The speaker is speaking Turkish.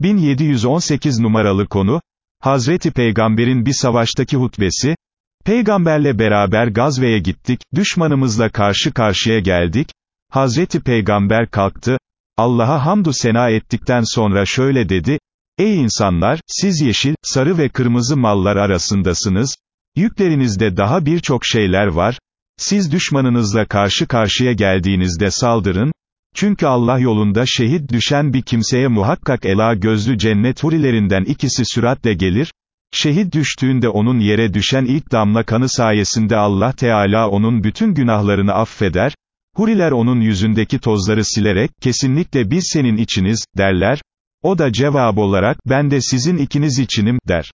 1718 numaralı konu, Hazreti Peygamber'in bir savaştaki hutbesi, Peygamberle beraber gazveye gittik, düşmanımızla karşı karşıya geldik, Hazreti Peygamber kalktı, Allah'a hamdü sena ettikten sonra şöyle dedi, Ey insanlar, siz yeşil, sarı ve kırmızı mallar arasındasınız, yüklerinizde daha birçok şeyler var, siz düşmanınızla karşı karşıya geldiğinizde saldırın, çünkü Allah yolunda şehit düşen bir kimseye muhakkak ela gözlü cennet hurilerinden ikisi süratle gelir, şehit düştüğünde onun yere düşen ilk damla kanı sayesinde Allah Teala onun bütün günahlarını affeder, huriler onun yüzündeki tozları silerek, kesinlikle biz senin içiniz, derler, o da cevap olarak, ben de sizin ikiniz içinim, der.